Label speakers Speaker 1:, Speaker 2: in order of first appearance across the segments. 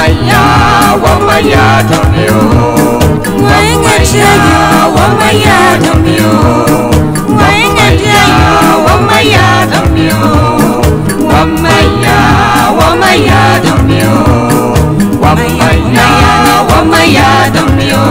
Speaker 1: wamaya wamaya domio wamaya wamaya domio wamaya wamaya domio wamaya wamaya domio wamaya wamaya domio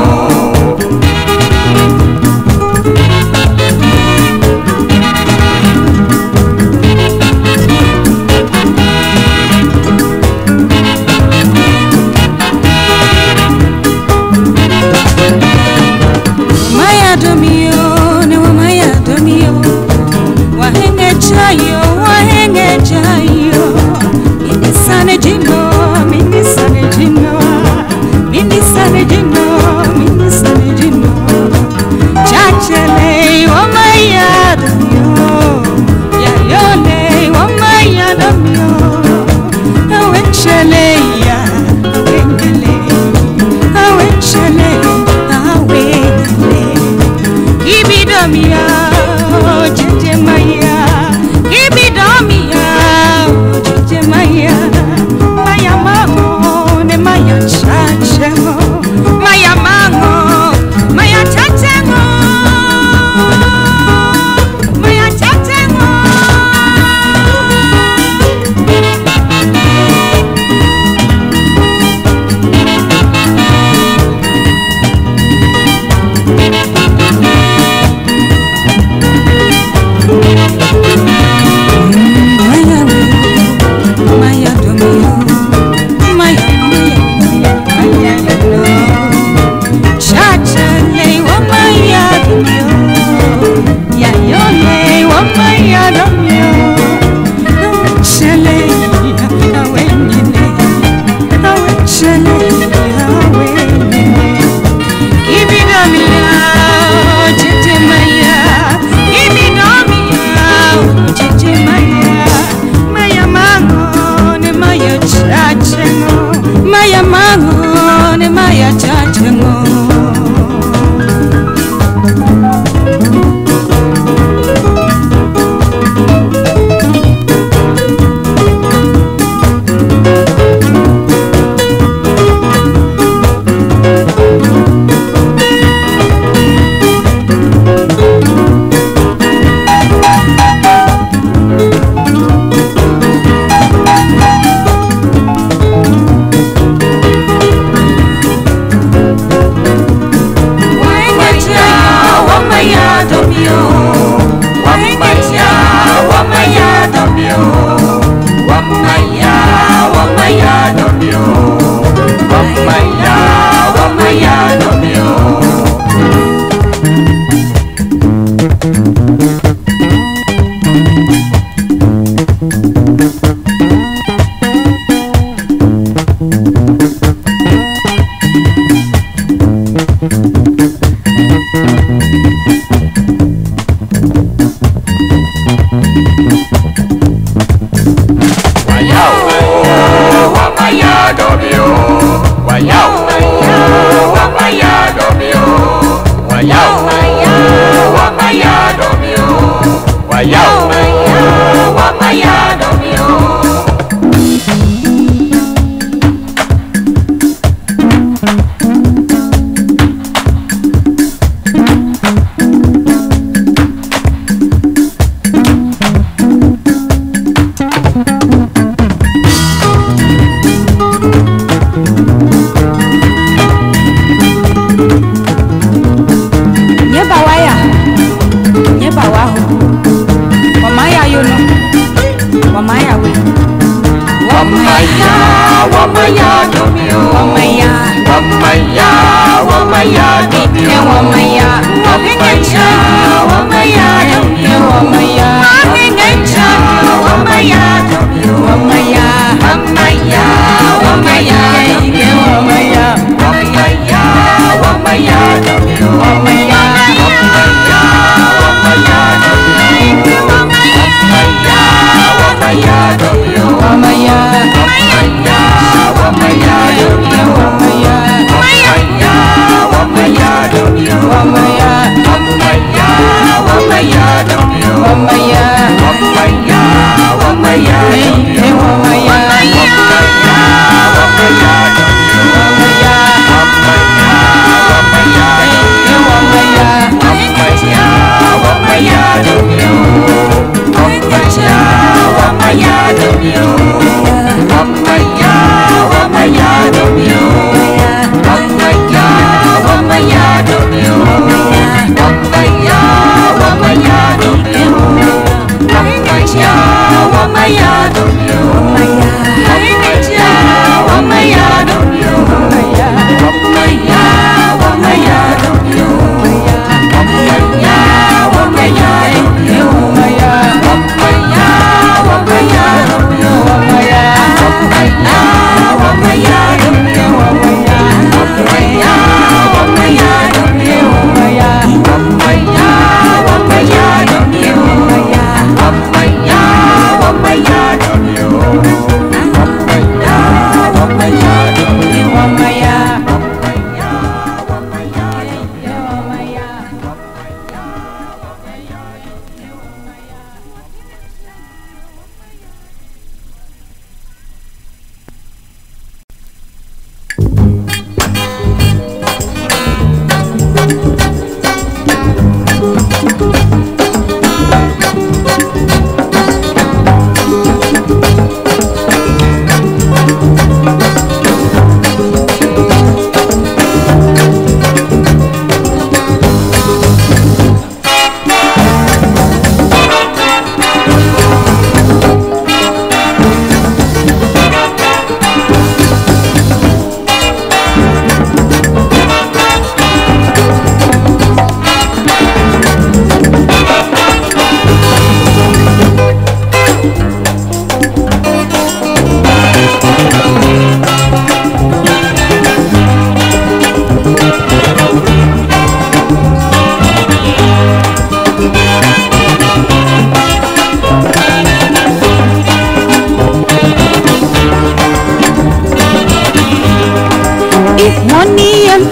Speaker 1: wamaya wamaya wamaya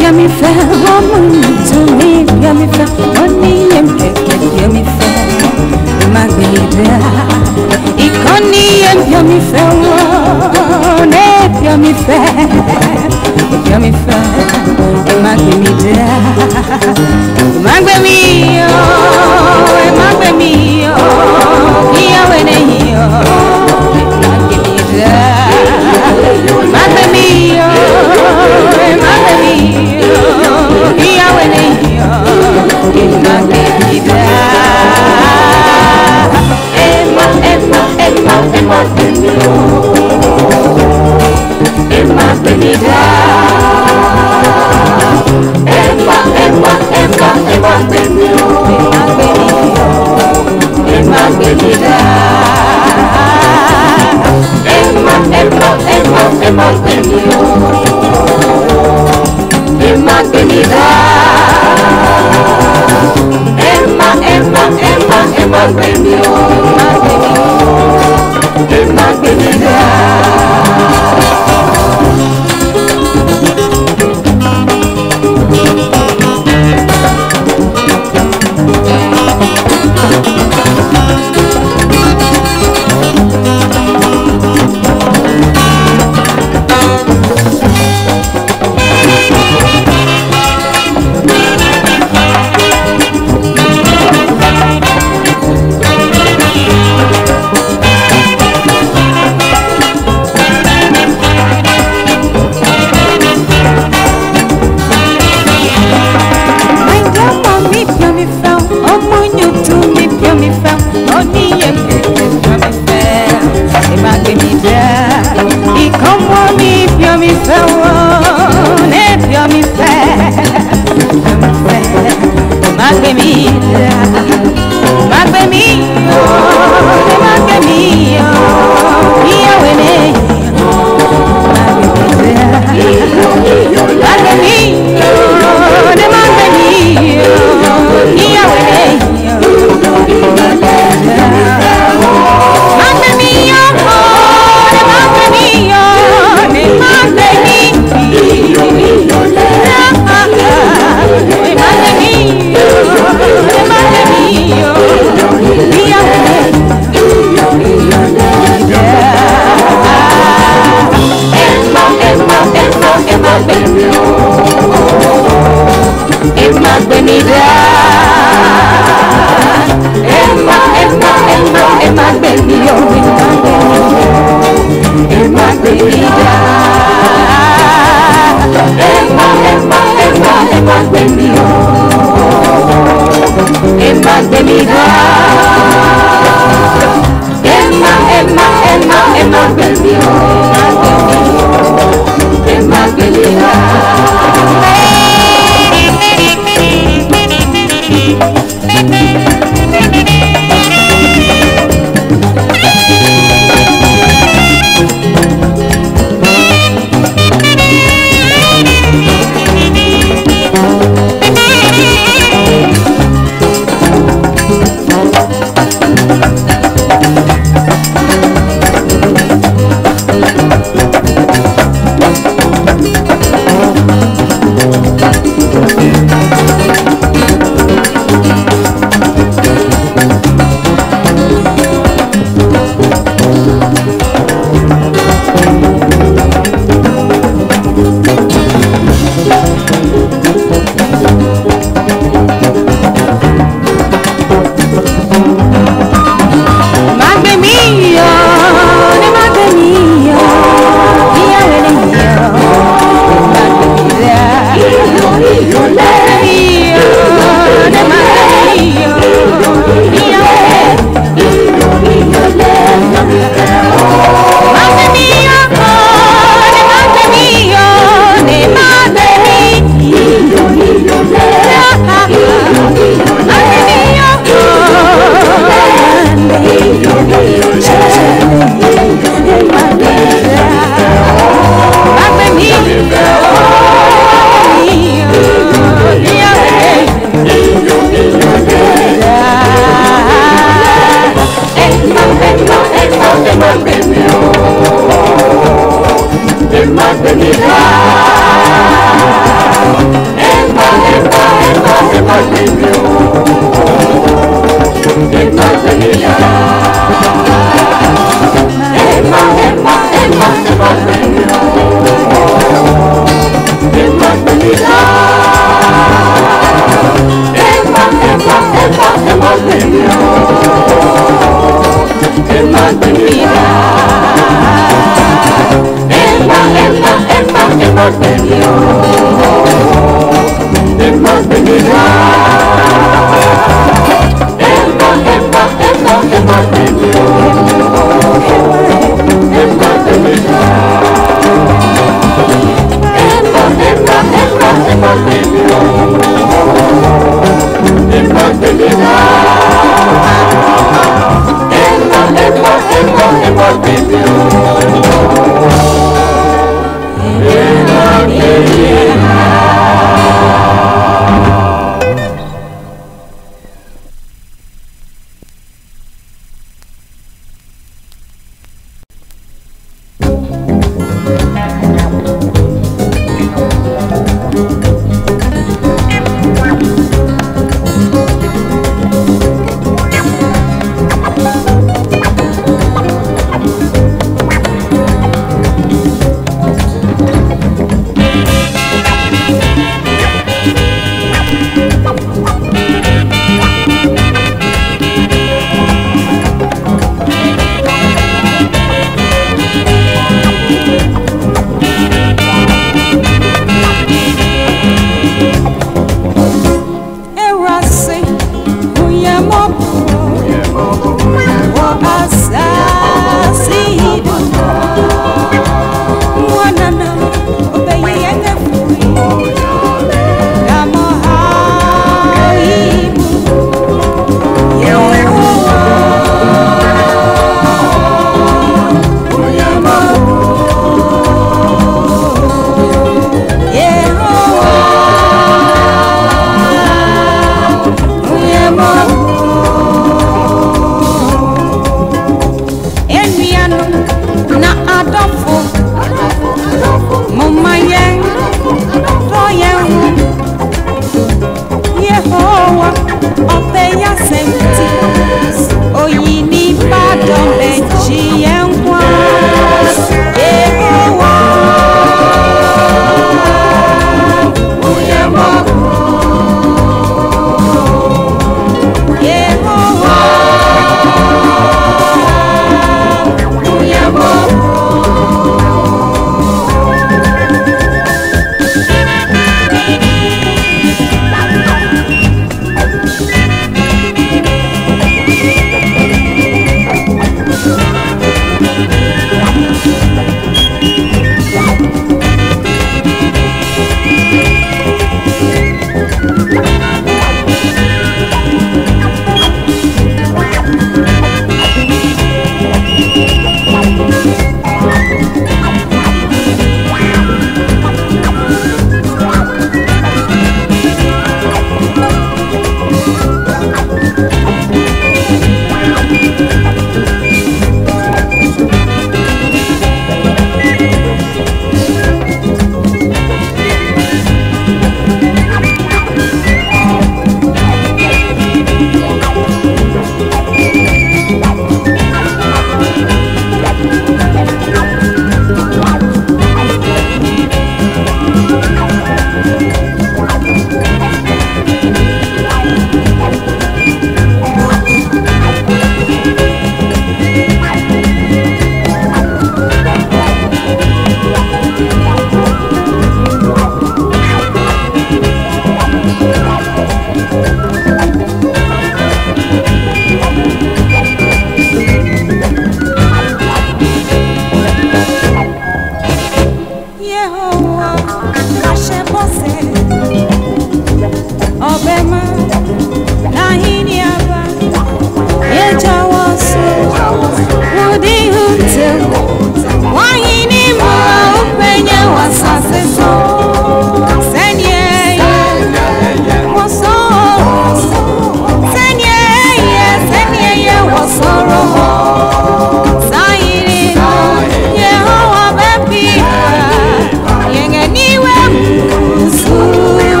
Speaker 1: yummy fair, woman, to me, yummy fair, money, and take yummy fair, my baby. Ikoni, yummy fair, one, yummy fair, yummy fair, my baby. My baby. Emma, Emma, Emma, Emma, Emma, en paz de mi